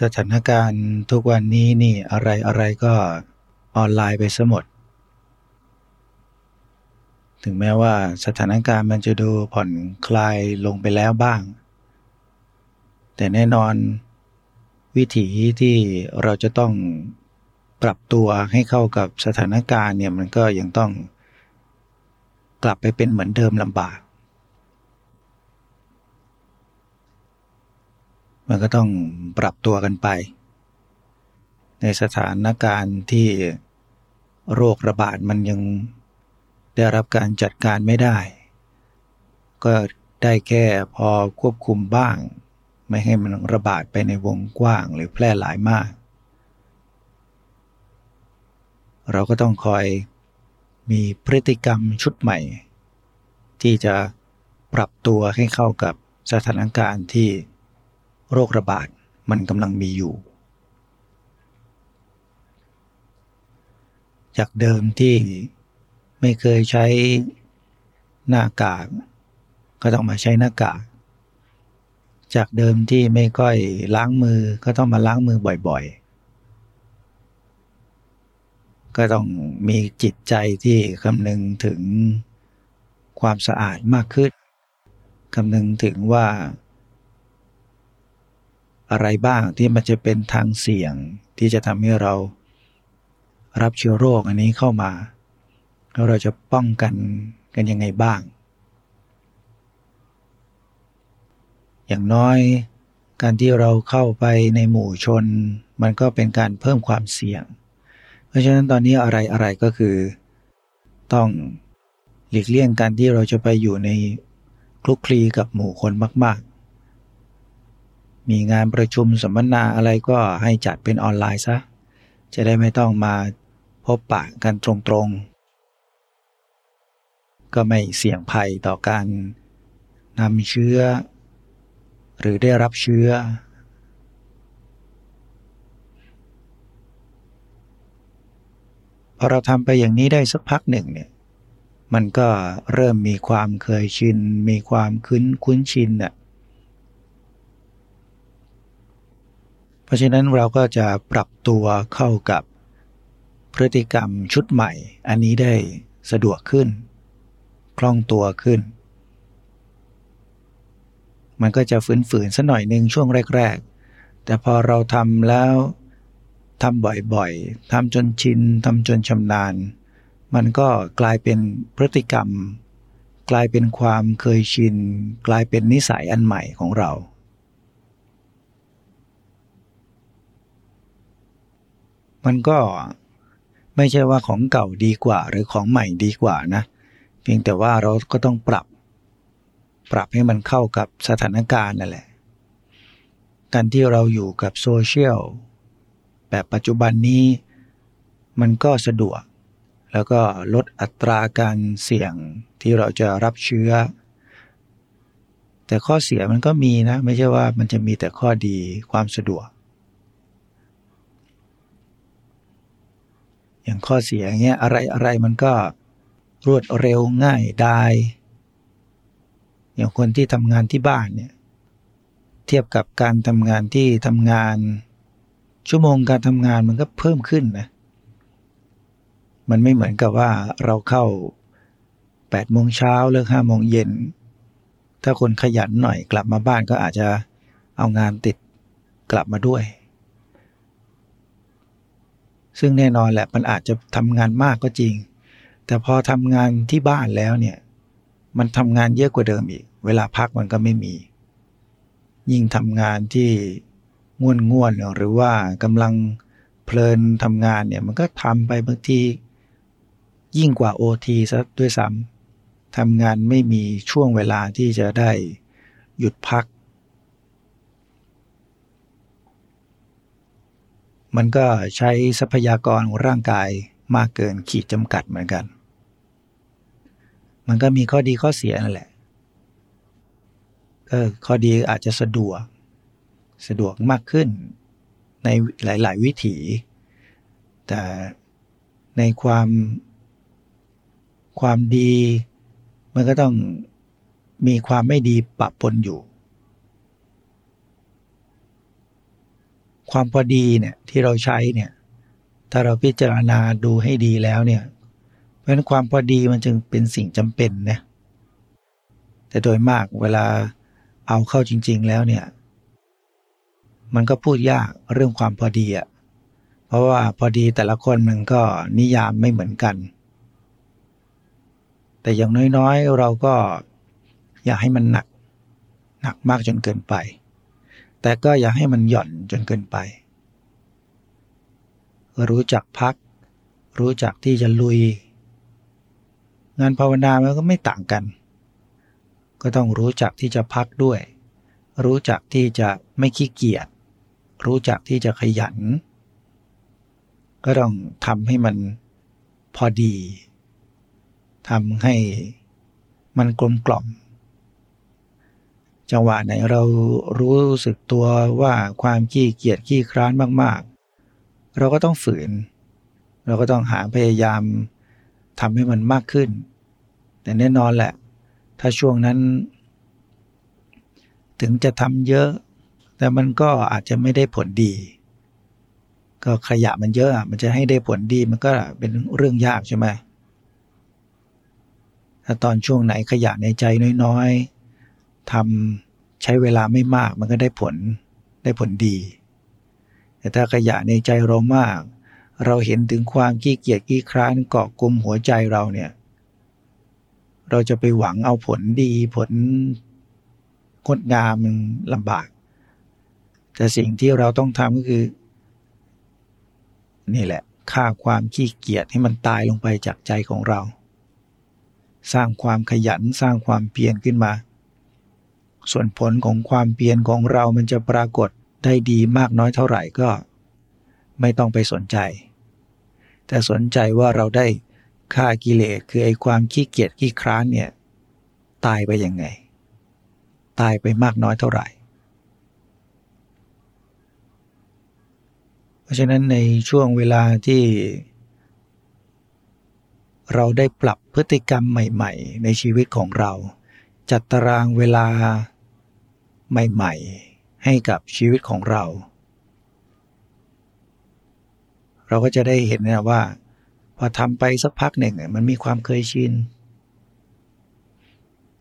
สถานการณ์ทุกวันนี้นี่อะไรอะไรก็ออนไลน์ไปซะหมด ถึงแม้ว่าสถานการณ์มันจะดูผ่อนคลายลงไปแล้วบ้าง แต่แน่นอน วิถีที่เราจะต้องปรับตัวให้เข้ากับสถานการณ์เนี่ยมันก็ยังต้องกลับไปเป็นเหมือนเดิมลำบาก มันก็ต้องปรับตัวกันไป ในสถานการณ์ที่โรคระบาดมันยังได้รับการจัดการไม่ได้ ก็ได้แค่พอควบคุมบ้าง ไม่ให้มันระบาดไปในวงกว้างหรือแพร่หลายมาก เราก็ต้องคอยมีพฤติกรรมชุดใหม่ ที่จะปรับตัวให้เข้ากับสถานการณ์ที่ โรคระบาดมันกำลังมีอยู่ จากเดิมที่ไม่เคยใช้หน้ากาก ก็ต้องมาใช้หน้ากาก จากเดิมที่ไม่ค่อยล้างมือก็ต้องมาล้างมือบ่อยๆ ก็ต้องมีจิตใจที่คำนึงถึงความสะอาดมากขึ้นคำนึงถึงว่า อะไรบ้างที่มันจะเป็นทางเสี่ยงที่จะทำให้เรารับเชื้อโรคอันนี้เข้ามา แล้วเราจะป้องกันกันยังไงบ้าง อย่างน้อยการที่เราเข้าไปในหมู่ชน มันก็เป็นการเพิ่มความเสี่ยง เพราะฉะนั้นตอนนี้อะไรอะไรก็คือ ต้องหลีกเลี่ยงการที่เราจะไปอยู่ในคลุกคลีกับหมู่คนมาก ๆ มีงานประชุมสัมมนาอะไรก็ให้จัดเป็นออนไลน์ซะ จะได้ไม่ต้องมาพบปะกันตรงๆ ก็ไม่เสี่ยงภัยต่อการนำเชื้อ หรือได้รับเชื้อ พอเราทำไปอย่างนี้ได้สักพักหนึ่งเนี่ย มันก็เริ่มมีความเคยชิน มีความคุ้นคุ้นชินอะ เพราะฉะนั้นเราก็จะปรับตัวเข้ากับพฤติกรรมชุดใหม่ อันนี้ได้สะดวกขึ้น คล่องตัวขึ้น มันก็จะฝืนๆสักหน่อยหนึ่งช่วงแรก ๆ แต่พอเราทำแล้วทำบ่อยๆทำจนชินทำจนชำนาญ มันก็กลายเป็นพฤติกรรม กลายเป็นความเคยชิน กลายเป็นนิสัยอันใหม่ของเรา มันก็ไม่ใช่ว่าของเก่าดีกว่า หรือของใหม่ดีกว่านะ เพียงแต่ว่าเราก็ต้องปรับ ปรับให้มันเข้ากับสถานการณ์นั่นแหละ การที่เราอยู่กับโซเชียลแบบปัจจุบันนี้มันก็สะดวก แล้วก็ลดอัตราการเสี่ยงที่เราจะรับเชื้อ แต่ข้อเสียมันก็มีนะ ไม่ใช่ว่ามันจะมีแต่ข้อดีความสะดวก อย่างข้อเสียเงี้ยอะไรอะไรมันก็รวดเร็วง่ายได้อย่างคนที่ทำงานที่บ้านเนี่ยเทียบกับการทำงานที่ทำงาน ชั่วโมงการทำงานมันก็เพิ่มขึ้นนะมันไม่เหมือนกับว่าเราเข้า8โมงเช้าเลิก5โมงเย็น ถ้าคนขยันหน่อยกลับมาบ้านก็อาจจะเอางานติดกลับมาด้วย ซึ่งแน่นอนแหละมันอาจจะทำงานมากก็จริง แต่พอทำงานที่บ้านแล้วเนี่ย มันทำงานเยอะกว่าเดิมอีก เวลาพักมันก็ไม่มี ยิ่งทำงานที่ง่วนง่วนหรือว่ากำลังเพลินทำงานเนี่ย มันก็ทำไปบางทียิ่งกว่า OT ซะด้วยซ้ำทำงานไม่มีช่วงเวลาที่จะได้หยุดพัก มันก็ใช้ทรัพยากรของร่างกายมากเกินขีดจำกัดเหมือนกัน มันก็มีข้อดีข้อเสียนั่นแหละก็ข้อดีอาจจะสะดวก สะดวกมากขึ้นในหลาย ๆ วิถี แต่ในความความดี มันก็ต้องมีความไม่ดีปะปนอยู่ ความพอดีเนี่ยที่เราใช้เนี่ยถ้าเราพิจารณาดูให้ดีแล้วเนี่ยเพราะฉะนั้นความพอดีมันจึงเป็นสิ่งจำเป็นนะแต่โดยมากเวลาเอาเข้าจริง ๆ แล้วเนี่ย มันก็พูดยากเรื่องความพอดีอะ่ะเพราะว่าพอดีแต่ละคนมันก็นิยามไม่เหมือนกัน แต่อย่างน้อยๆ เราก็อย่าให้มันหนัก หนักมากจนเกินไป แต่ก็อย่าให้มันหย่อนจนเกินไป รู้จักพัก รู้จักที่จะลุย งานภาวนามันก็ไม่ต่างกัน ก็ต้องรู้จักที่จะพักด้วย รู้จักที่จะไม่ขี้เกียจ รู้จักที่จะขยัน ก็ต้องทำให้มันพอดีทำให้มันกลมกล่อม จังหวะไหนเรารู้สึกตัวว่าความขี้เกียจขี้คร้านมาก ๆ เราก็ต้องฝืน เราก็ต้องหาพยายามทำให้มันมากขึ้น แต่แน่นอนแหละ ถ้าช่วงนั้น ถึงจะทำเยอะ แต่มันก็อาจจะไม่ได้ผลดี ก็ขยะมันเยอะมันจะให้ได้ผลดีมันก็เป็นเรื่องยากใช่ไหมถ้าตอนช่วงไหนขยะในใจน้อยๆ ทำใช้เวลาไม่มากมันก็ได้ผลได้ผลดี แต่ถ้าขยะในใจเรามาก เราเห็นถึงความขี้เกียจขี้คร้านเกาะกลุ่มหัวใจเราเนี่ย เราจะไปหวังเอาผลดีผลงดงามมันลำบาก แต่สิ่งที่เราต้องทำก็คือ นี่แหละฆ่าความขี้เกียจให้มันตายลงไปจากใจของเรา สร้างความขยันสร้างความเพียรขึ้นมา ส่วนผลของความเพียรของเรามันจะปรากฏได้ดีมากน้อยเท่าไหร่ก็ไม่ต้องไปสนใจ แต่สนใจว่าเราได้ฆ่ากิเลสคือไอ้ความขี้เกียจขี้คร้านเนี่ยตายไปยังไง ตายไปมากน้อยเท่าไหร่ เพราะฉะนั้นในช่วงเวลาที่ เราได้ปรับพฤติกรรมใหม่ ๆ ในชีวิตของเรา จัดตารางเวลา ใหม่ ๆ ให้กับชีวิตของเรา เราก็จะได้เห็นนะว่า พอทำไปสักพักหนึ่งมันมีความเคยชิน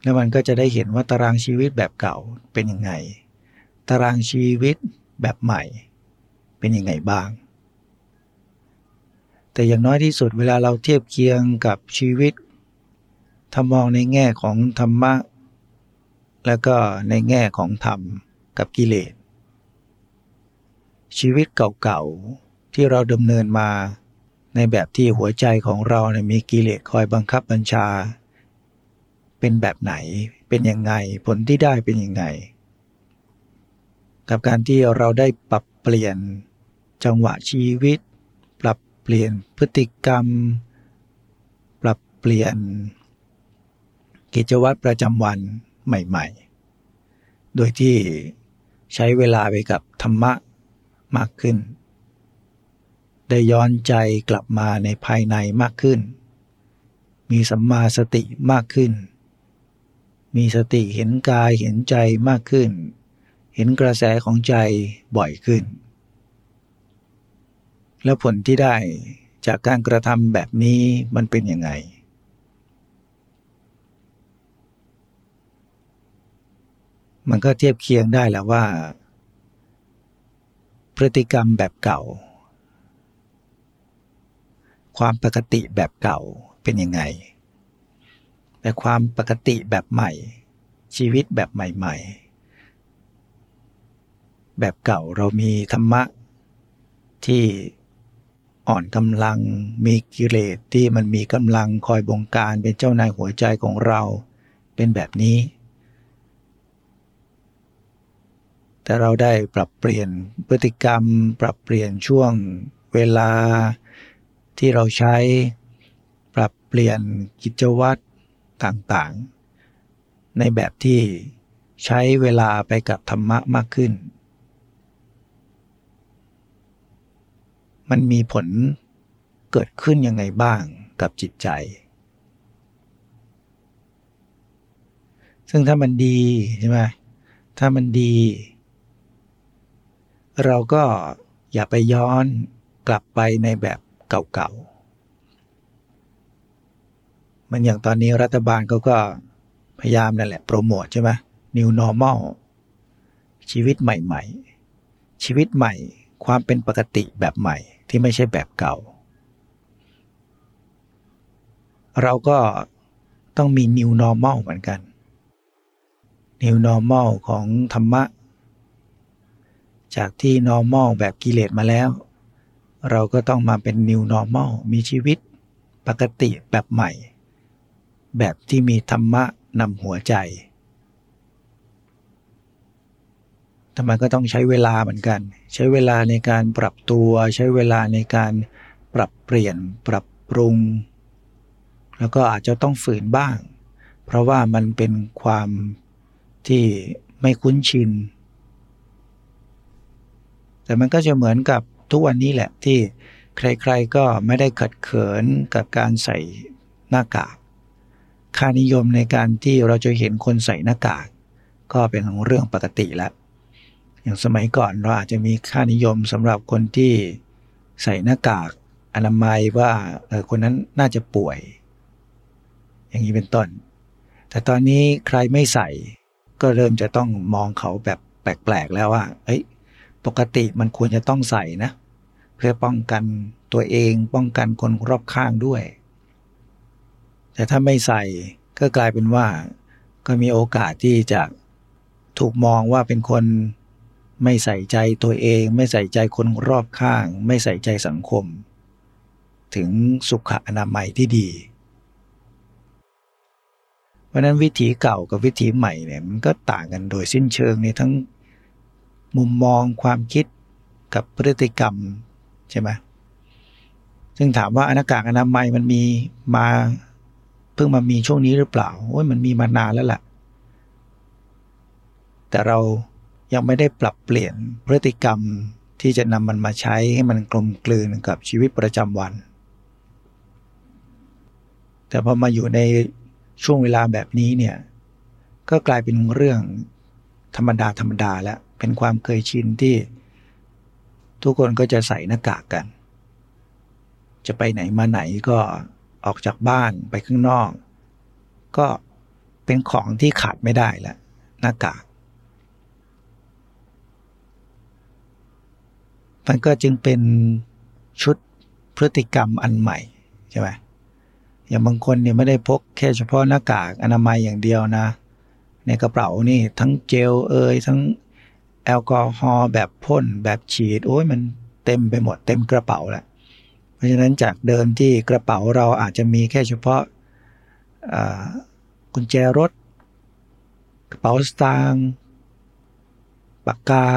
แล้วมันก็จะได้เห็นว่าตารางชีวิตแบบเก่าเป็นยังไง ตารางชีวิตแบบใหม่ เป็นยังไงบ้าง แต่อย่างน้อยที่สุดเวลาเราเทียบเคียงกับชีวิตถ้ามองในแง่ของธรรมะ แล้วก็ในแง่ของธรรมกับกิเลส ชีวิตเก่าๆ ที่เราดำเนินมาในแบบที่หัวใจของเราเนี่ยมีกิเลสคอยบังคับบัญชา เป็นแบบไหนเป็นยังไงผลที่ได้เป็นยังไง กับการที่เราได้ปรับเปลี่ยนจังหวะชีวิต ปรับเปลี่ยนพฤติกรรม ปรับเปลี่ยน กิจวัตรประจำวัน ใหม่ ๆ โดยที่ใช้เวลาไปกับธรรมะมากขึ้น ได้ย้อนใจกลับมาในภายในมากขึ้น มีสัมมาสติมากขึ้น มีสติเห็นกายเห็นใจมากขึ้น เห็นกระแสของใจบ่อยขึ้น แล้วผลที่ได้จากการกระทำแบบนี้มันเป็นยังไง มันก็เทียบเคียงได้แล้วว่า พฤติกรรมแบบเก่า ความปกติแบบเก่าเป็นยังไง แต่ความปกติแบบใหม่ ชีวิตแบบใหม่ ๆ แบบเก่าเรามีธรรมะที่อ่อนกำลังมีกิเลสที่มันมีกำลังคอยบงการเป็นเจ้านายหัวใจของเราเป็นแบบนี้ แต่เราได้ปรับเปลี่ยนพฤติกรรม ปรับเปลี่ยนช่วงเวลาที่เราใช้ ปรับเปลี่ยนกิจวัตรต่างๆ ในแบบที่ใช้เวลาไปกับธรรมะมากขึ้น มันมีผลเกิดขึ้นยังไงบ้างกับจิตใจ ซึ่งถ้ามันดีใช่ไหมถ้ามันดี เราก็อย่าไปย้อนกลับไปในแบบเก่าๆ มันอย่างตอนนี้รัฐบาลเขาก็พยายามนั่นแหละโปรโมทใช่ไหม New Normal ชีวิตใหม่ ๆ ชีวิตใหม่ ความเป็นปกติแบบใหม่ที่ไม่ใช่แบบเก่า เราก็ต้องมี New Normal เหมือนกัน New Normal ของธรรมะ จากที่ Normal แบบกิเลสมาแล้ว เราก็ต้องมาเป็น New Normal มีชีวิตปกติแบบใหม่ แบบที่มีธรรมะนำหัวใจทำไมก็ต้องใช้เวลาเหมือนกัน ใช้เวลาในการปรับตัว ใช้เวลาในการปรับเปลี่ยน ปรับปรุง แล้วก็อาจจะต้องฝืนบ้าง เพราะว่ามันเป็นความที่ไม่คุ้นชิน แต่มันก็จะเหมือนกับทุกวันนี้แหละที่ใครๆก็ไม่ได้ขัดเขินกับการใส่หน้ากาก ค่านิยมในการที่เราจะเห็นคนใส่หน้ากาก ก็เป็นเรื่องปกติแล้ว อย่างสมัยก่อนเราอาจจะมีค่านิยมสำหรับคนที่ใส่หน้ากากอนามัยว่าออคนนั้นน่าจะป่วย อย่างนี้เป็นต้น แต่ตอนนี้ใครไม่ใส่ก็เริ่มจะต้องมองเขาแบบแปลกๆแล้วว่า เอ้ย ปกติมันควรจะต้องใส่นะ เพื่อป้องกันตัวเองป้องกันคนรอบข้างด้วย แต่ถ้าไม่ใส่ก็กลายเป็นว่า ก็มีโอกาสที่จะถูกมองว่าเป็นคนไม่ใส่ใจตัวเอง ไม่ใส่ใจคนรอบข้าง ไม่ใส่ใจสังคม ถึงสุขอนามัยที่ดีเพราะนั้นวิถีเก่ากับวิถีใหม่เนี่ยมันก็ต่างกันโดยสิ้นเชิงในทั้ง มุมมองความคิดกับพฤติกรรมใช่ไหมซึ่งถามว่าอากาศอนามัยมันมีมาเพิ่งมามีช่วงนี้หรือเปล่าโอ้ยมันมีมานานแล้วแหละแต่เรายังไม่ได้ปรับเปลี่ยนพฤติกรรมที่จะนำมันมาใช้ให้มันกลมกลืนกับชีวิตประจำวัน แต่พอมาอยู่ในช่วงเวลาแบบนี้เนี่ย ก็กลายเป็นเรื่องธรรมดาธรรมดาแล้ว เป็นความเคยชินที่ทุกคนก็จะใส่หน้ากากกัน จะไปไหนมาไหนก็ออกจากบ้านไปข้างนอก ก็เป็นของที่ขาดไม่ได้แหละหน้ากาก มันก็จึงเป็นชุดพฤติกรรมอันใหม่ใช่ไหมอย่างบางคนเนี่ยไม่ได้พกแค่เฉพาะหน้ากากอนามัยอย่างเดียวนะ ในกระเป๋านี่ทั้งเจลเอยทั้ง แอลกอฮอล์แบบพ่นแบบฉีด โอ้ยมันเต็มไปหมดเต็มกระเป๋าแหละ เพราะฉะนั้นจากเดิมที่กระเป๋าเราอาจจะมีแค่เฉพาะกุญแจรถ กระเป๋าสตางค์ปากกา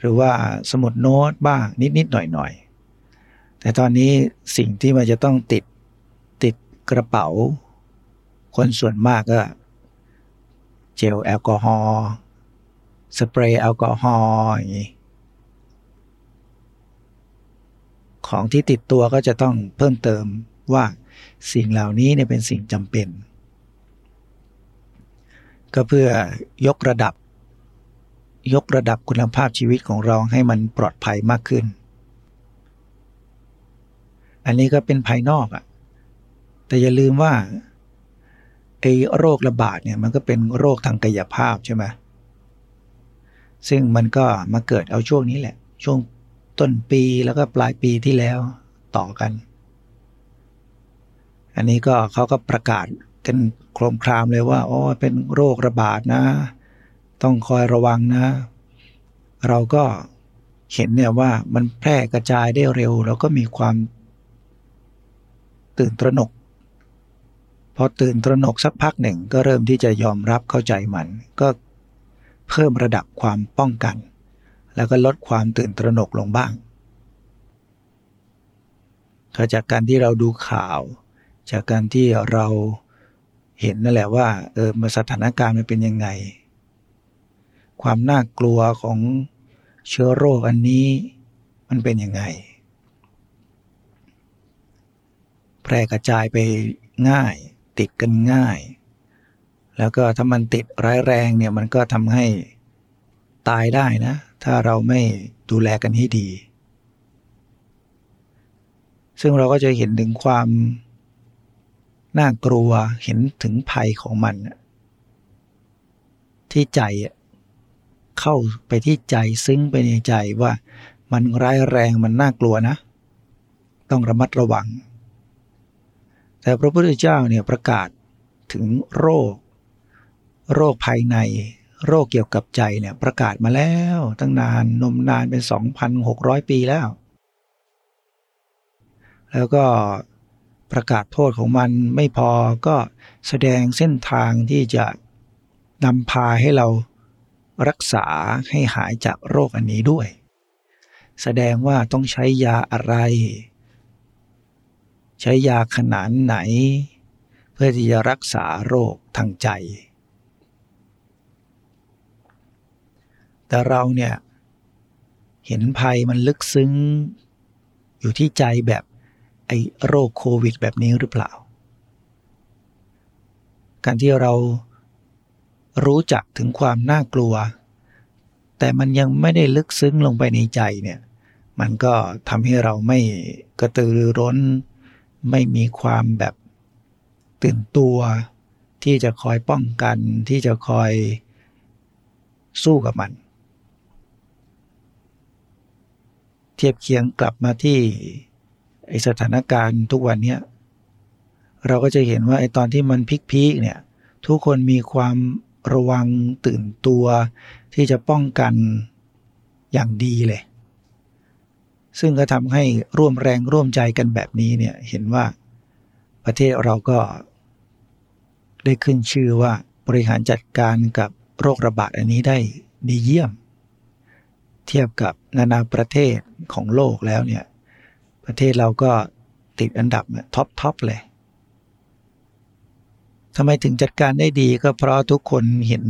หรือว่าสมุดโน้ตบ้าง นิด ๆ หน่อย ๆ แต่ตอนนี้สิ่งที่มันจะต้องติดติดกระเป๋า คนส่วนมากก็ เจลแอลกอฮอล์ สเปรย์แอลกอฮอล์อย่างนี้ของที่ติดตัวก็จะต้องเพิ่มเติมว่าสิ่งเหล่านี้เนี่ยเป็นสิ่งจำเป็น ก็เพื่อยกระดับ ยกระดับคุณภาพชีวิตของเราให้มันปลอดภัยมากขึ้น อันนี้ก็เป็นภายนอกอะ่ะ แต่อย่าลืมว่าไอ้โรคระบาดเนี่ยมันก็เป็นโรคทางกายภาพใช่ไหม ซึ่งมันก็มาเกิดเอาช่วงนี้แหละ ช่วงต้นปีแล้วก็ปลายปีที่แล้วต่อกัน อันนี้ก็เขาก็ประกาศกันโครมครามเลยว่าอ๋อเป็นโรคระบาดนะ ต้องคอยระวังนะ เราก็เห็นเนี่ยว่ามันแพร่กระจายได้เร็ว แล้วก็มีความตื่นตระหนก พอตื่นตระหนกสักพักหนึ่งก็เริ่มที่จะยอมรับเข้าใจมัน ก็ เพิ่มระดับความป้องกัน แล้วก็ลดความตื่นตระหนกลงบ้างก็จากการที่เราดูข่าว จากการที่เราเห็นนั่นแหละว่าเออมาสถานการณ์มันเป็นยังไง ความน่ากลัวของเชื้อโรคอันนี้มันเป็นยังไง แพร่กระจายไปง่าย ติดกันง่าย แล้วก็ถ้ามันติดร้ายแรงเนี่ยมันก็ทำให้ตายได้นะ ถ้าเราไม่ดูแลกันให้ดี ซึ่งเราก็จะเห็นถึงความน่ากลัวเห็นถึงภัยของมัน ที่ใจเข้าไปที่ใจซึ้งไปในใจว่ามันร้ายแรงมันน่ากลัวนะ ต้องระมัดระวัง แต่พระพุทธเจ้าเนี่ยประกาศถึงโรค โรคภายใน โรคเกี่ยวกับใจเนี่ยประกาศมาแล้วตั้งนานนมนานเป็น 2,600 ปีแล้ว แล้วก็ประกาศโทษของมันไม่พอก็แสดงเส้นทางที่จะนำพาให้เรารักษาให้หายจากโรคอันนี้ด้วย แสดงว่าต้องใช้ยาอะไร ใช้ยาขนาดไหน เพื่อที่จะรักษาโรคทางใจ แต่เราเนี่ย เห็นภัยมันลึกซึ้ง อยู่ที่ใจแบบไอ้โรคโควิด แบบนี้หรือเปล่า การที่เรารู้จักถึงความน่ากลัว แต่มันยังไม่ได้ลึกซึ้งลงไปในใจเนี่ยมันก็ทำให้เราไม่กระตือรือร้น ไม่มีความแบบตื่นตัว ที่จะคอยป้องกันที่จะคอยสู้กับมัน เทียบเคียงกลับมาที่ไอสถานการณ์ทุกวันนี้เราก็จะเห็นว่าไอตอนที่มันพิกๆเนี่ยทุกคนมีความระวังตื่นตัว ที่จะป้องกันอย่างดีเลย ซึ่งก็ทำให้ร่วมแรงร่วมใจกันแบบนี้เนี่ยเห็นว่าประเทศเราก็ได้ขึ้นชื่อว่าบริหารจัดการกับโรคระบาดอันนี้ได้ดีเยี่ยม เทียบกับนานาประเทศของโลกแล้วเนี่ย ประเทศเราก็ติดอันดับ top top เลยทำไมถึงจัดการได้ดีก็เพราะทุกคนเห็น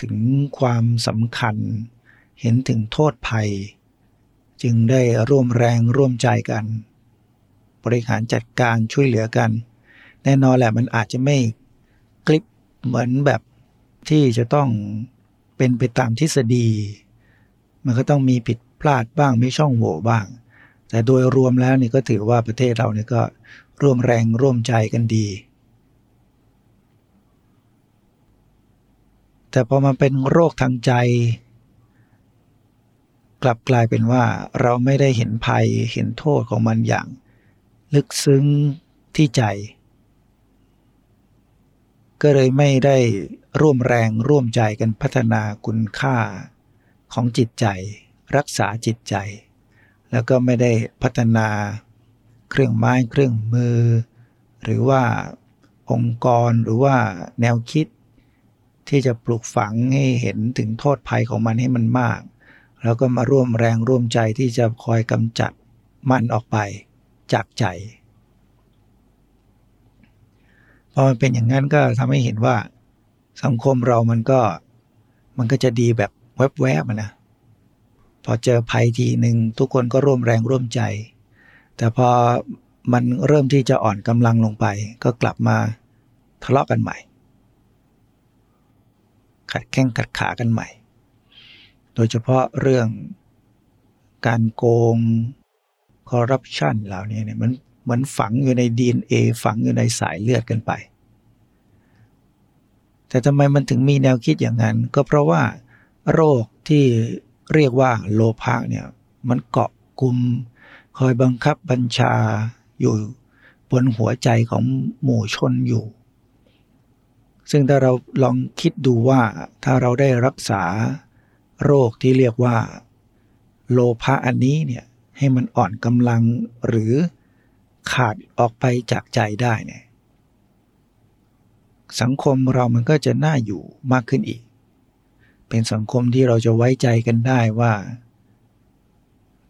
ถึงความสำคัญ เห็นถึงโทษภัย จึงได้ร่วมแรงร่วมใจกัน บริหารจัดการช่วยเหลือกัน แน่นอนแหละมันอาจจะไม่คลิปเหมือนแบบที่จะต้องเป็นไปตามทฤษฎี มันก็ต้องมีผิดพลาดบ้างมีช่องโหว่บ้าง แต่โดยรวมแล้วนี่ก็ถือว่าประเทศเราเนี่ยก็ร่วมแรงร่วมใจกันดี แต่พอมาเป็นโรคทางใจ กลับกลายเป็นว่าเราไม่ได้เห็นภัยเห็นโทษของมันอย่าง ลึกซึ้งที่ใจ ก็เลยไม่ได้ร่วมแรงร่วมใจกันพัฒนาคุณค่า ของจิตใจ รักษาจิตใจ แล้วก็ไม่ได้พัฒนาเครื่องไม้เครื่องมือ หรือว่าองค์กรหรือว่าแนวคิด ที่จะปลูกฝังให้เห็นถึงโทษภัยของมันให้มันมาก แล้วก็มาร่วมแรงร่วมใจที่จะคอยกำจัดมันออกไปจากใจพอมันเป็นอย่างนั้นก็ทำให้เห็นว่าสังคมเรามันก็มันก็จะดีแบบ แวบๆนะพอเจอภัยทีหนึ่งทุกคนก็ร่วมแรงร่วมใจ แต่พอมันเริ่มที่จะอ่อนกำลังลงไป ก็กลับมาทะเลาะกันใหม่ ขัดแข้งขัดขากันใหม่ โดยเฉพาะเรื่องการโกงคอร์รัปชันเหล่านี้เนี่ยมันเหมือนฝังอยู่ใน DNA ฝังอยู่ในสายเลือดกันไป แต่ทำไมมันถึงมีแนวคิดอย่างนั้น ก็เพราะว่า โรคที่เรียกว่าโลภะเนี่ยมันเกาะกลุ่มคอยบังคับบัญชาอยู่บนหัวใจของหมู่ชนอยู่ ซึ่งถ้าเราลองคิดดูว่าถ้าเราได้รักษาโรคที่เรียกว่า โลภะอันนี้เนี่ยให้มันอ่อนกำลังหรือขาดออกไปจากใจได้เนี่ยสังคมเรามันก็จะน่าอยู่มากขึ้นอีก เป็นสังคมที่เราจะไว้ใจกันได้ว่า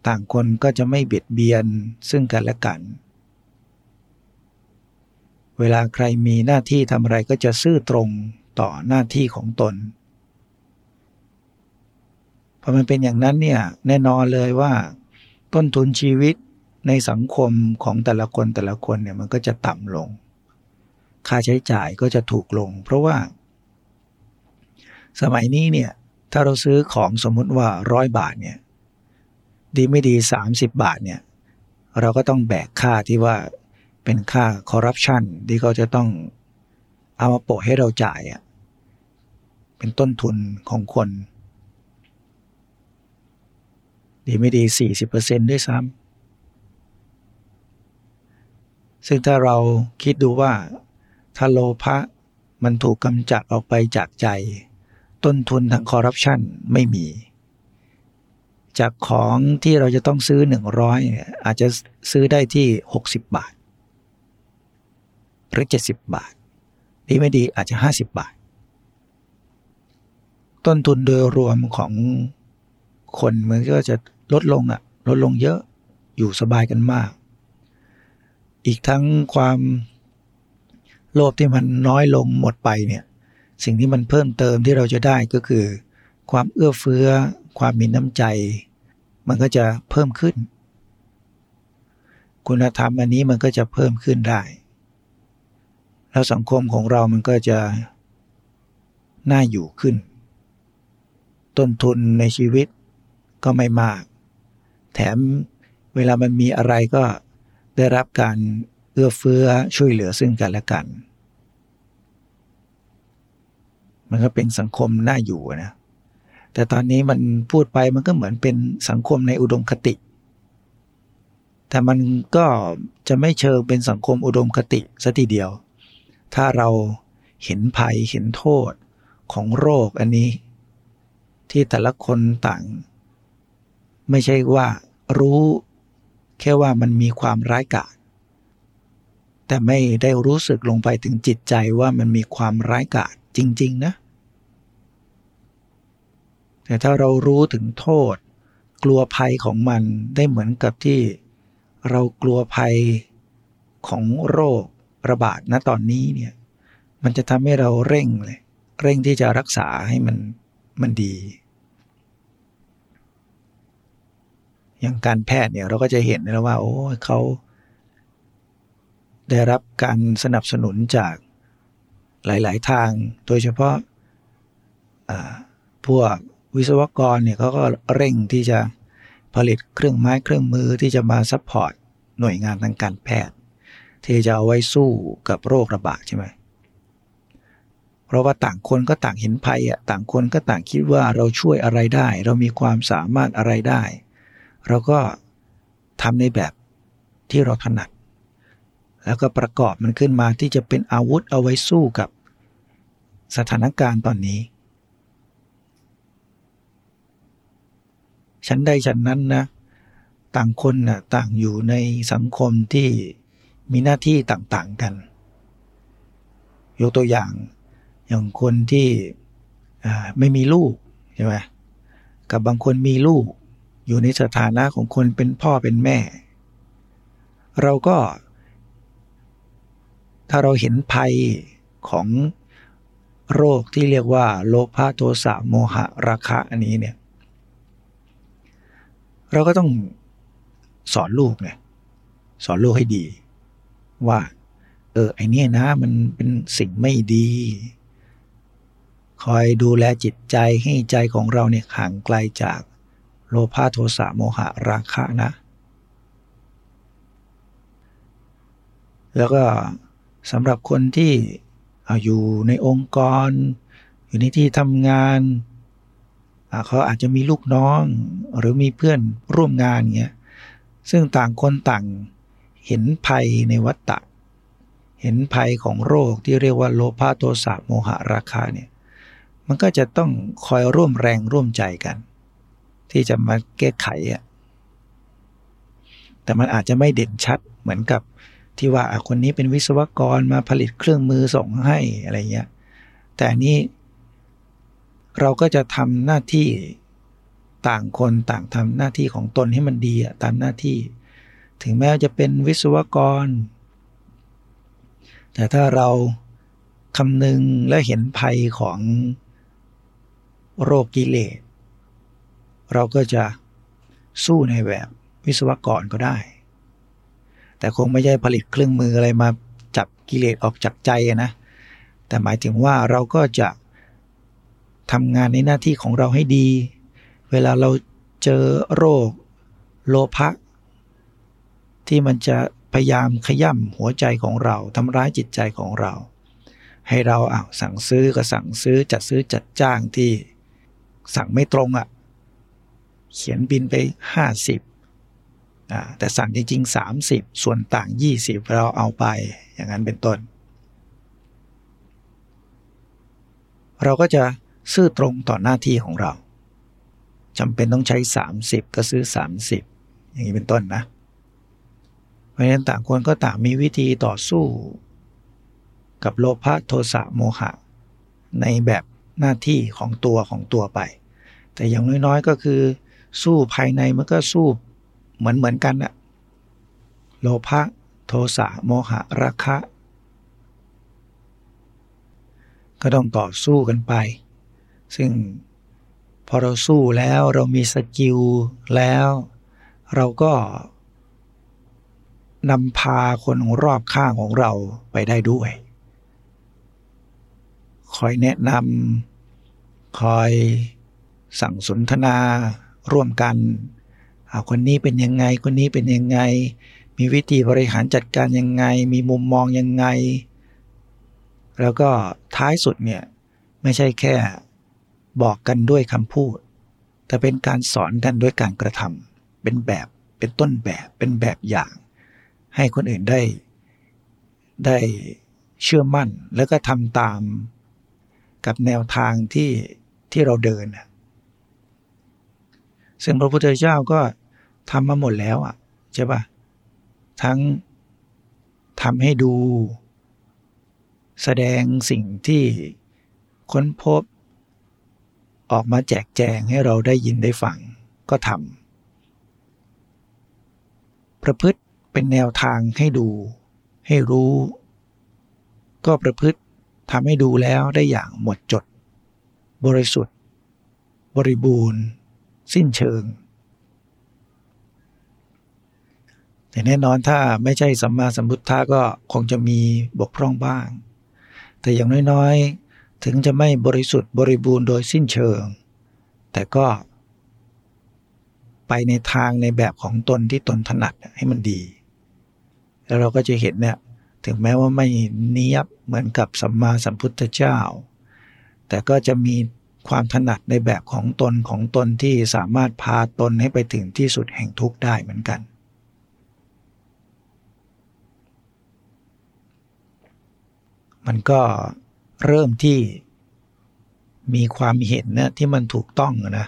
ต่างคนก็จะไม่เบียดเบียนซึ่งกันและกัน เวลาใครมีหน้าที่ทำอะไรก็จะซื่อตรงต่อหน้าที่ของตนพอมันเป็นอย่างนั้นเนี่ยแน่นอนเลยว่า ต้นทุนชีวิตในสังคมของแต่ละคนแต่ละคนเนี่ยมันก็จะต่ำลง ค่าใช้จ่ายก็จะถูกลง เพราะว่า สมัยนี้เนี่ยถ้าเราซื้อของสมมุติว่าร้อยบาทเนี่ยดีไม่ดี 30 บาทเนี่ยเราก็ต้องแบกค่าที่ว่าเป็นค่าคอร์รัปชันที่เขาจะต้องเอามาโปะให้เราจ่ายอะ่ะเป็นต้นทุนของคน ดีไม่ดี 40%ด้วยซ้ำซึ่งถ้าเราคิดดูว่าถ้าโลภะมันถูกกำจัดออกไปจากใจ ต้นทุนทางคอร์รัปชันไม่มี จากของที่เราจะต้องซื้อ100อาจจะซื้อได้ที่60บาท หรือ70บาท ดีไม่ดีอาจจะ50บาท ต้นทุนโดยรวมของคนมันก็จะลดลงอะลดลงเยอะอยู่สบายกันมาก อีกทั้งความโลภที่มันน้อยลงหมดไปเนี่ย สิ่งที่มันเพิ่มเติมที่เราจะได้ก็คือ ความเอื้อเฟื้อ ความมีน้ำใจ มันก็จะเพิ่มขึ้น คุณธรรมอันนี้มันก็จะเพิ่มขึ้นได้ แล้วสังคมของเรามันก็จะน่าอยู่ขึ้น ต้นทุนในชีวิตก็ไม่มาก แถมเวลามันมีอะไรก็ได้รับการเอื้อเฟื้อช่วยเหลือซึ่งกันและกัน มันก็เป็นสังคมน่าอยู่นะ แต่ตอนนี้มันพูดไปมันก็เหมือนเป็นสังคมในอุดมคติ แต่มันก็จะไม่เชิงเป็นสังคมอุดมคติสัทีเดียว ถ้าเราเห็นภัยเห็นโทษของโรคอันนี้ ที่แต่ละคนต่าง ไม่ใช่ว่ารู้แค่ว่ามันมีความร้ายกาจแต่ไม่ได้รู้สึกลงไปถึงจิตใจว่ามันมีความร้ายกาจจริง ๆ นะ แต่ถ้าเรารู้ถึงโทษ กลัวภัยของมันได้เหมือนกับที่เรากลัวภัยของโรคระบาดณตอนนี้เนี่ยมันจะทำให้เราเร่งเลย เร่งที่จะรักษาให้มันมันดี อย่างการแพทย์เนี่ยเราก็จะเห็นแล้วว่า โอ้เขาได้รับการสนับสนุนจากหลาย ๆ ทาง โดยเฉพาะพวก วิศวกรเนี่ยเขาก็เร่งที่จะผลิตเครื่องไม้เครื่องมือที่จะมา support หน่วยงานทางการแพทย์ ที่จะเอาไว้สู้กับโรคระบาดใช่ไหมเพราะว่าต่างคนก็ต่างเห็นภัยอะต่างคนก็ต่างคิดว่าเราช่วยอะไรได้ เรามีความสามารถอะไรได้ เราก็ทำในแบบที่เราถนัด แล้วก็ประกอบมันขึ้นมาที่จะเป็นอาวุธเอาไว้สู้กับสถานการณ์ตอนนี้ ฉันใดฉันนั้นนะต่างคนน่ะต่างอยู่ในสังคมที่มีหน้าที่ต่างๆกัน ยกตัวอย่าง อย่างคนที่ไม่มีลูกใช่ไหมกับบางคนมีลูก อยู่ในสถานะของคนเป็นพ่อเป็นแม่ เราก็ ถ้าเราเห็นภัยของโรคที่เรียกว่า โลภะโทสะโมหะราคะอันนี้เนี่ย เราก็ต้องสอนลูกไงสอนลูกให้ดี ว่า เออ ไอเนี้ยนะ มันเป็นสิ่งไม่ดี คอยดูแลจิตใจให้ใจของเราเนี่ยห่างไกลจากโลภะโทสะโมหะราคะนะ แล้วก็สำหรับคนที่อยู่ในองค์กร อยู่ในที่ทำงาน เขาอาจจะมีลูกน้องหรือมีเพื่อนร่วมงานเงี้ยซึ่งต่างคนต่างเห็นภัยในวัฏฏะเห็นภัยของโรคที่เรียกว่าโลภะโทสะโมหะราคาเนี่ยมันก็จะต้องคอยร่วมแรงร่วมใจกัน ที่จะมาแก้ไขอะแต่มันอาจจะไม่เด่นชัดเหมือนกับที่ว่าคนนี้เป็นวิศวกรมาผลิตเครื่องมือส่งให้อะไรเงี้ยแต่นี้ เราก็จะทำหน้าที่ต่างคนต่างทำหน้าที่ของตนให้มันดีอะตามหน้าที่ ถึงแม้จะเป็นวิศวกร แต่ถ้าเราคำนึงและเห็นภัยของโรคกิเลส เราก็จะสู้ในแบบวิศวกรก็ได้ แต่คงไม่ใช่ผลิตเครื่องมืออะไรมาจับกิเลสออกจากใจนะ แต่หมายถึงว่าเราก็จะ ทำงานในหน้าที่ของเราให้ดี เวลาเราเจอโรคโลภะที่มันจะพยายามขย่ำหัวใจของเราทำร้ายจิตใจของเรา ให้เราอ้าวสั่งซื้อก็สั่งซื้อจัดซื้อจัดจ้างที่สั่งไม่ตรงอะ่ะ เขียนบินไป 50อ่าแต่สั่งจริง ๆ 30 ส่วนต่าง 20 เราเอาไปอย่างนั้นเป็นต้น เราก็จะ ซื่อตรงต่อหน้าที่ของเราจำเป็นต้องใช้ 30 ก็ซื้อ 30 อย่างนี้เป็นต้นนะ เพราะฉะนั้นต่างคนก็ต่างมีวิธีต่อสู้ กับโลภะโทสะโมหะ ในแบบหน้าที่ของตัวของตัวไป แต่อย่างน้อยๆก็คือ สู้ภายในมันก็สู้เหมือนเหมือนกันอะโลภะโทสะโมหะราคะ ก็ต้องต่อสู้กันไป ซึ่งพอเราสู้แล้วเรามีสกิลแล้ว เราก็นำพาคนรอบข้างของเราไปได้ด้วย คอยแนะนำคอยสั่งสนทนาร่วมกันอาคนนี้เป็นยังไง คนนี้เป็นยังไง มีวิธีบริหารจัดการยังไง มีมุมมองยังไง แล้วก็ท้ายสุดเนี่ย ไม่ใช่แค่ บอกกันด้วยคำพูด แต่เป็นการสอนกันด้วยการกระทำเป็นแบบเป็นต้นแบบเป็นแบบอย่าง ให้คนอื่นได้ได้เชื่อมั่นแล้วก็ทำตามกับแนวทางที่ที่เราเดิน ซึ่งพระพุทธเจ้าก็ทำมาหมดแล้วอะใช่ปะทั้งทำให้ดู แสดงสิ่งที่ค้นพบ ออกมาแจกแจงให้เราได้ยินได้ฟังก็ทำประพฤติเป็นแนวทางให้ดู ให้รู้ ก็ประพฤติทำให้ดูแล้วได้อย่างหมดจด บริสุทธิ์ บริบูรณ์ สิ้นเชิง แต่แน่นอนถ้าไม่ใช่สัมมาสัมพุทธะก็คงจะมีบกพร่องบ้าง แต่อย่างน้อย ถึงจะไม่บริสุทธิ์บริบูรณ์โดยสิ้นเชิง แต่ก็ ไปในทางในแบบของตนที่ตนถนัดให้มันดี แล้วเราก็จะเห็นเนี่ยถึงแม้ว่าไม่เนียบเหมือนกับสัมมาสัมพุทธเจ้า แต่ก็จะมีความถนัดในแบบของตนของตนที่สามารถพาตนให้ไปถึงที่สุดแห่งทุกข์ได้เหมือนกัน มันก็ เริ่มที่มีความเห็นนะที่มันถูกต้องนะ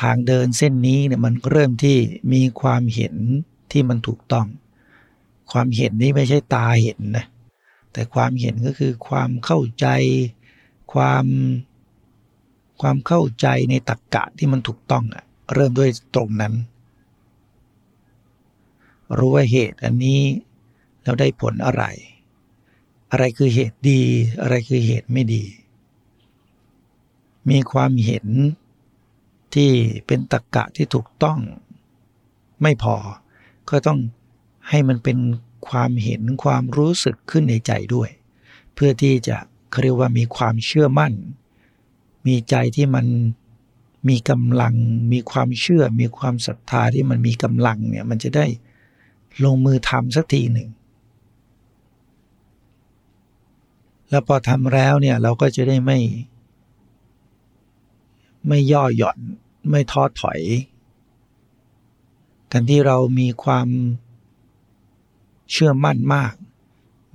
ทางเดินเส้นนี้เนี่ยมันเริ่มที่มีความเห็นที่มันถูกต้อง ความเห็นนี้ไม่ใช่ตาเห็นนะแต่ความเห็นก็คือความเข้าใจ ความความเข้าใจในตรรกกะที่มันถูกต้องอะเริ่มด้วยตรงนั้น รู้ว่าเหตุอันนี้แล้วได้ผลอะไร อะไรคือเหตุดี อะไรคือเหตุไม่ดี มีความเห็นที่เป็นตรกกะที่ถูกต้องไม่พอ ก็ต้องให้มันเป็นความเห็นความรู้สึกขึ้นในใจด้วย เพื่อที่จะเขาเรียกว่ามีความเชื่อมั่น มีใจที่มันมีกำลัง มีความเชื่อ มีความศรัทธาที่มันมีกำลังเนี่ยมันจะได้ลงมือทำสักทีหนึ่ง แล้วพอทำแล้วเนี่ยเราก็จะได้ไม่ ไม่ย่อหย่อน ไม่ท้อถอยกันที่เรามีความเชื่อมั่นมาก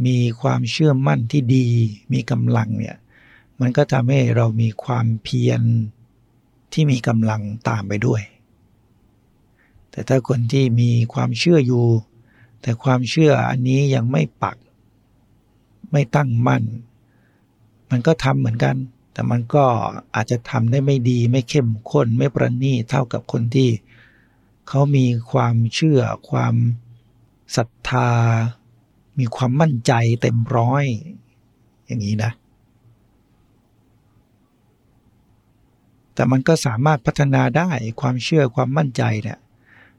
มีความเชื่อมั่นที่ดี มีกำลังเนี่ย มันก็ทำให้เรามีความเพียรที่มีกำลังตามไปด้วย แต่ถ้าคนที่มีความเชื่ออยู่ แต่ความเชื่ออันนี้ยังไม่ปัก ไม่ตั้งมั่น มันก็ทำเหมือนกัน แต่มันก็อาจจะทำได้ไม่ดีไม่เข้มข้นไม่ประณีตเท่ากับคนที่ เขามีความเชื่อ ความศรัทธา มีความมั่นใจเต็มร้อย อย่างนี้นะ แต่มันก็สามารถพัฒนาได้ความเชื่อความมั่นใจเนี่ย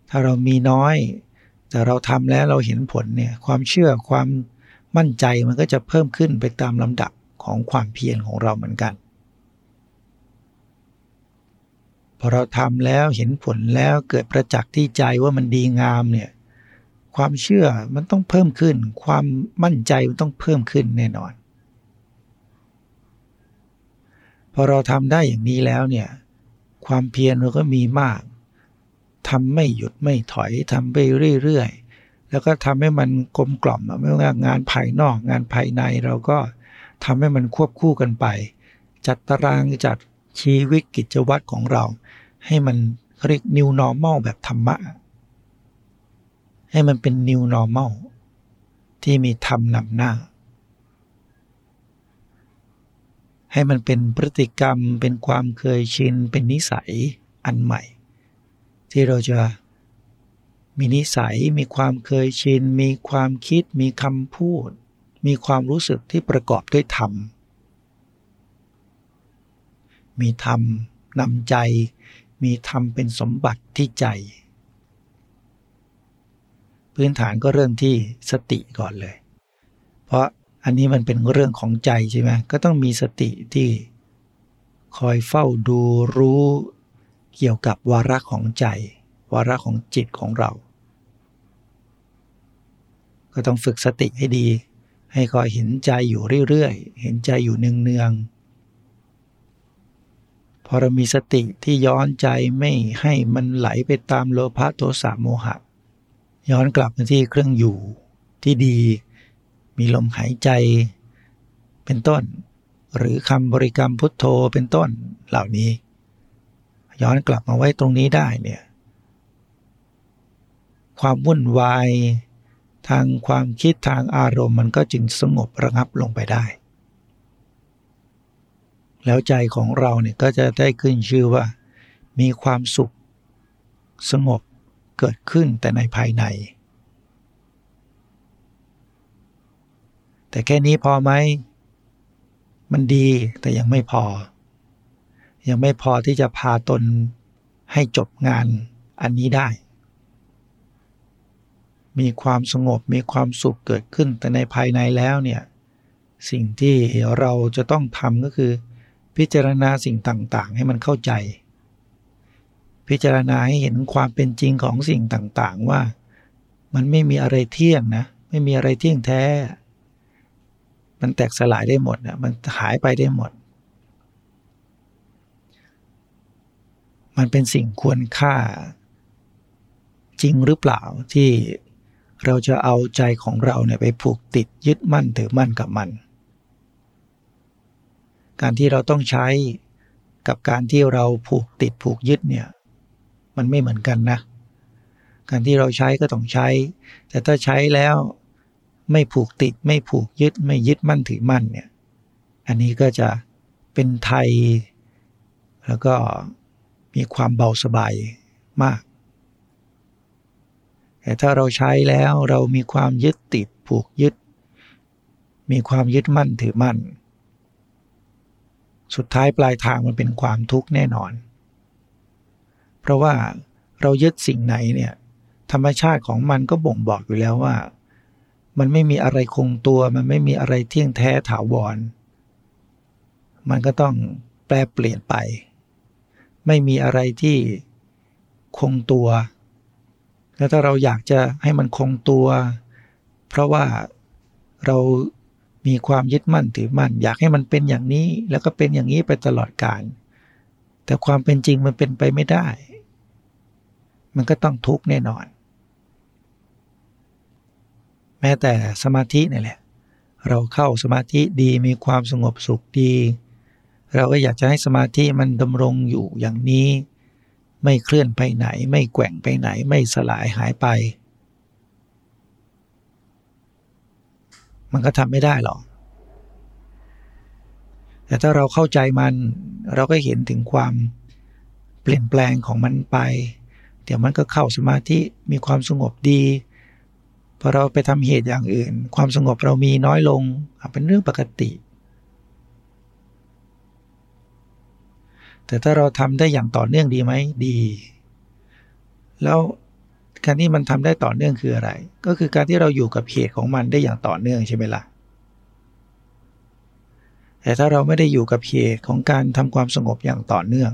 ถ้าเรามีน้อย แต่เราทำแล้วเราเห็นผลเนี่ยความเชื่อความ มั่นใจมันก็จะเพิ่มขึ้นไปตามลำดับของความเพียรของเราเหมือนกัน พอเราทำแล้วเห็นผลแล้วเกิดประจักษ์ที่ใจว่ามันดีงามเนี่ยความเชื่อมันต้องเพิ่มขึ้น ความมั่นใจมันต้องเพิ่มขึ้นแน่นอน พอเราทำได้อย่างนี้แล้วเนี่ยความเพียรเราก็มีมากทำไม่หยุดไม่ถอยทำไปเรื่อยๆ แล้วก็ทำให้มันกลมกล่อมไม่ว่างานภายนอกงานภายในเราก็ทำให้มันควบคู่กันไป จัดตารางจัดชีวิตกิจวัตรของเรา ให้มันเรียก new normal แบบธรรมะ ให้มันเป็น new normal ที่มีธรรมนำหน้า ให้มันเป็นพฤติกรรมเป็นความเคยชินเป็นนิสัยอันใหม่ ที่เราจะ มีนิสัย มีความเคยชิน มีความคิด มีคำพูด มีความรู้สึกที่ประกอบด้วยธรรม มีธรรมนำใจ มีธรรมเป็นสมบัติที่ใจ พื้นฐานก็เริ่มที่สติก่อนเลย เพราะอันนี้มันเป็นเรื่องของใจใช่ไหมก็ต้องมีสติที่คอยเฝ้าดูรู้เกี่ยวกับวาระของใจ วาระของจิตของเรา ก็ต้องฝึกสติให้ดี ให้คอยเห็นใจอยู่เรื่อยๆ เห็นใจอยู่เนืองๆ พอเรามีสติที่ย้อนใจไม่ให้มันไหลไปตามโลภะโทสะโมหะ ย้อนกลับมาที่เครื่องอยู่ที่ดี มีลมหายใจเป็นต้น หรือคำบริกรรมพุทโธเป็นต้นเหล่านี้ย้อนกลับมาไว้ตรงนี้ได้เนี่ย ความวุ่นวาย ทางความคิดทางอารมณ์มันก็จึงสงบระงับลงไปได้ แล้วใจของเราเนี่ยก็จะได้ขึ้นชื่อว่า มีความสุข สงบเกิดขึ้นแต่ในภายใน แต่แค่นี้พอไหมมันดีแต่ยังไม่พอ ยังไม่พอที่จะพาตนให้จบงานอันนี้ได้ มีความสงบมีความสุขเกิดขึ้น แต่ในภายในแล้วเนี่ยสิ่งที่เราจะต้องทำก็คือ พิจารณาสิ่งต่างๆ ให้มันเข้าใจ พิจารณาให้เห็นความเป็นจริงของสิ่งต่างๆ ว่ามันไม่มีอะไรเที่ยงนะ ไม่มีอะไรเที่ยงแท้ มันแตกสลายได้หมดนะมันหายไปได้หมด มันเป็นสิ่งควรค่าจริงหรือเปล่าที่ เราจะเอาใจของเราเนี่ยไปผูกติดยึดมั่นถือมั่นกับมัน การที่เราต้องใช้กับการที่เราผูกติดผูกยึดเนี่ยมันไม่เหมือนกันนะ การที่เราใช้ก็ต้องใช้ แต่ถ้าใช้แล้วไม่ผูกติดไม่ผูกยึดไม่ยึดมั่นถือมั่นเนี่ยอันนี้ก็จะเป็นไทย แล้วก็มีความเบาสบายมาก แต่ถ้าเราใช้แล้วเรามีความยึดติดผูกยึด มีความยึดมั่นถือมั่น สุดท้ายปลายทางมันเป็นความทุกข์แน่นอน เพราะว่าเรายึดสิ่งไหนเนี่ยธรรมชาติของมันก็บ่งบอกอยู่แล้วว่า มันไม่มีอะไรคงตัว มันไม่มีอะไรเที่ยงแท้ถาวร มันก็ต้องแปลเปลี่ยนไป ไม่มีอะไรที่คงตัว แล้วถ้าเราอยากจะให้มันคงตัว เพราะว่าเรามีความยึดมั่นถือมั่น อยากให้มันเป็นอย่างนี้แล้วก็เป็นอย่างนี้ไปตลอดกาลแต่ความเป็นจริงมันเป็นไปไม่ได้ มันก็ต้องทุกข์แน่นอน แม้แต่สมาธินี่แหละ เราเข้าสมาธิดีมีความสงบสุขดี เราก็อยากจะให้สมาธิมันดำรงอยู่อย่างนี้ ไม่เคลื่อนไปไหน ไม่แกว่งไปไหน ไม่สลายหายไป มันก็ทำไม่ได้หรอก แต่ถ้าเราเข้าใจมันเราก็เห็นถึงความเปลี่ยนแปลงของมันไป เดี๋ยวมันก็เข้าสมาธิมีความสงบดีพอเราไปทำเหตุอย่างอื่น ความสงบเรามีน้อยลงเป็นเรื่องปกติ แต่ถ้าเราทำได้อย่างต่อเนื่องดีไหมดี แล้วการที่มันทำได้ต่อเนื่องคืออะไร ก็คือการที่เราอยู่กับเหตุของมันได้อย่างต่อเนื่องใช่ไหมละ่ะ แต่ถ้าเราไม่ได้อยู่กับเหตุของการทำความสงบอย่างต่อเนื่อง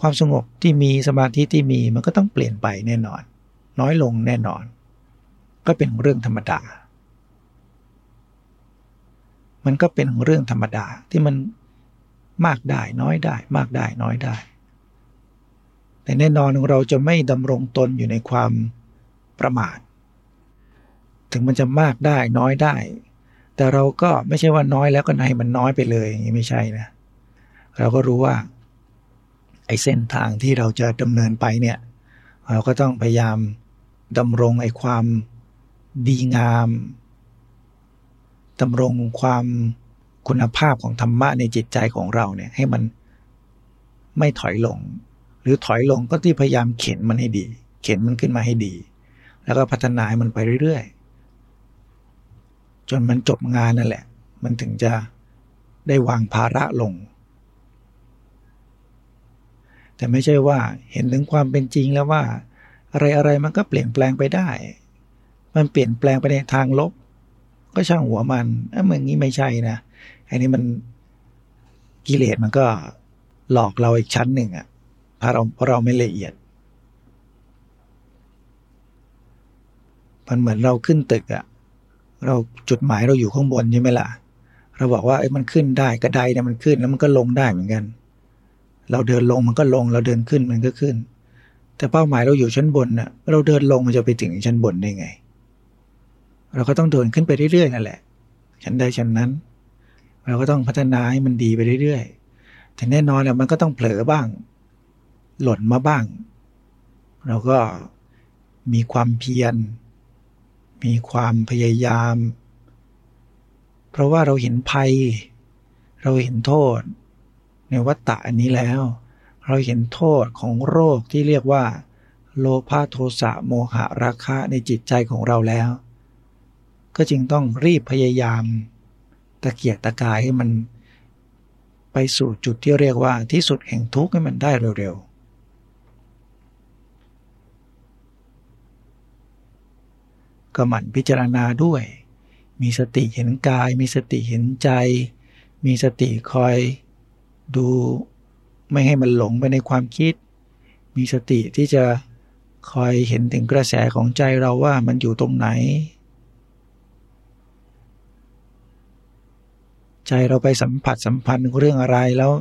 คความสงบที่มีสมาธิที่มีมันก็ต้องเปลี่ยนไปแน่นอน น้อยลงแน่นอน ก็เป็นเรื่องธรรมดา มันก็เป็นเรื่องธรรมดาที่มัน มากได้น้อยได้ มากได้น้อยได้ แต่แน่นอนเราจะไม่ดำรงตนอยู่ในความประมาท ถึงมันจะมากได้น้อยได้ แต่เราก็ไม่ใช่ว่าน้อยแล้วก็ให้มันน้อยไปเลยอย่างนี้ไม่ใช่นะ เราก็รู้ว่าไอ้เส้นทางที่เราจะดำเนินไปเนี่ยเราก็ต้องพยายามดำรงไอ้ความดีงามดำรงความ คุณภาพของธรรมะในจิตใจของเราเนี่ย ให้มันไม่ถอยลง หรือถอยลงก็ที่พยายามเข็นมันให้ดี เข็นมันขึ้นมาให้ดี แล้วก็พัฒนามันไปเรื่อยๆ จนมันจบงานนั่นแหละ มันถึงจะได้วางภาระลง แต่ไม่ใช่ว่าเห็นถึงความเป็นจริงแล้วว่า อะไรอะไรมันก็เปลี่ยนแปลงไปได้ มันเปลี่ยนแปลงไปในทางลบ ก็ช่างหัวมันเมื่องนี้ไม่ใช่นะ อันนี้มันกิเลสมันก็หลอกเราอีกชั้นหนึ่งอะ่ะถ้าเราเพราะเราไม่ละเอียด มันเหมือนเราขึ้นตึกอะ่ะเราจุดหมายเราอยู่ข้างบนใช่ไหมล่ะ เราบอกว่าไอ้มันขึ้นได้กระไดเนี่ยมันขึ้นแล้วมันก็ลงได้เหมือนกัน เราเดินลงมันก็ลง เราเดินขึ้นมันก็ขึ้น แต่เป้าหมายเราอยู่ชั้นบนน่ะเราเดินลงมันจะไปถึงชั้นบนได้ไง เราก็ต้องเดินขึ้นไปเรื่อยๆนั่นแหละชั้นใดชั้นนั้น เราก็ต้องพัฒนาให้มันดีไปเรื่อยๆแต่แน่นอนแหละมันก็ต้องเผลอบ้าง หล่นมาบ้าง เราก็มีความเพียร มีความพยายาม เพราะว่าเราเห็นภัย เราเห็นโทษ ในวัฏฏะอันนี้แล้ว เราเห็นโทษของโรคที่เรียกว่า โลภะโทสะโมหะราคะในจิตใจของเราแล้ว ก็จึงต้องรีบพยายาม ตะเกียกตะกายให้มันไปสู่จุดที่เรียกว่าที่สุดแห่งทุกข์ให้มันได้เร็วๆ ก็หมั่นพิจารณาด้วย มีสติเห็นกาย มีสติเห็นใจ มีสติคอยดูไม่ให้มันหลงไปในความคิด มีสติที่จะคอยเห็นถึงกระแสของใจเราว่ามันอยู่ตรงไหน ใจเราไปสัมผัสสัมพันธ์เรื่องอะไรแล้ว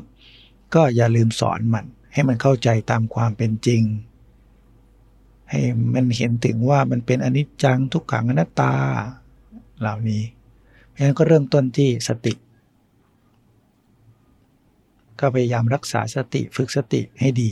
ก็อย่าลืมสอนมัน ให้มันเข้าใจตามความเป็นจริง ให้มันเห็นถึงว่ามันเป็นอนิจจังทุกขังอนัตตาเหล่านี้เพราะฉะนั้นก็เริ่มต้นที่สติ ก็พยายามรักษาสติฝึกสติให้ดี